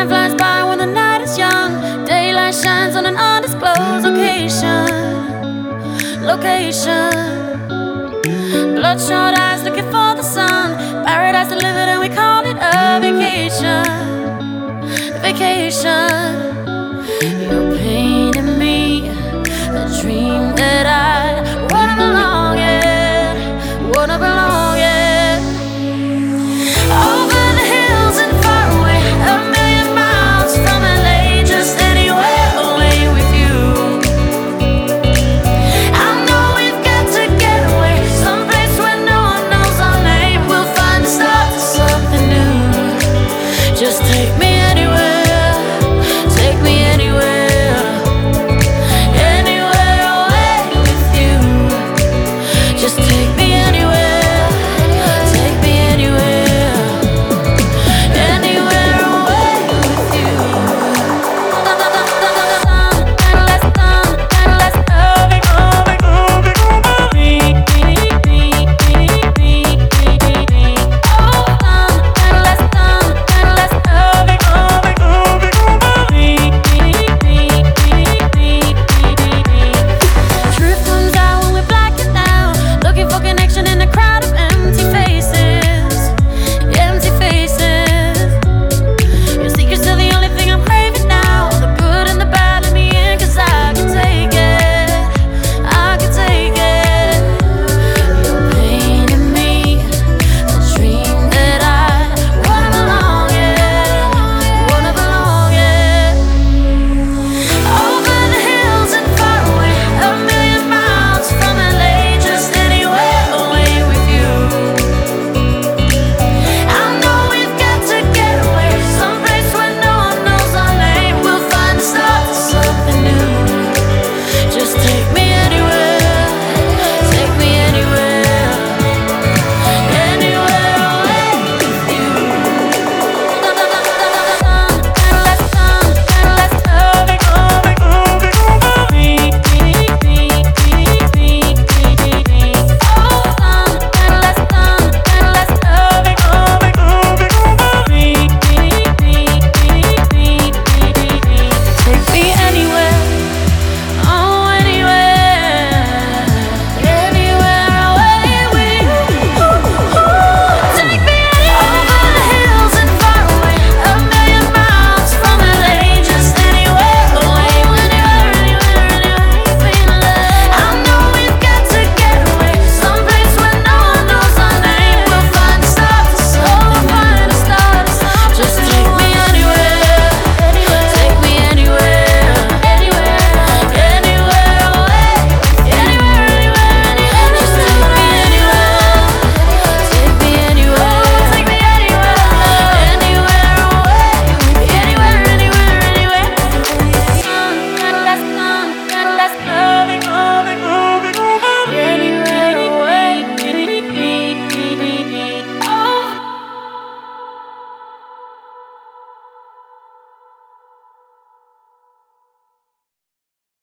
Time flies by when the night is young. Daylight shines on an undisclosed location. Location. Bloodshot eyes looking for the sun. Paradise delivered, and we call it a vacation. Vacation.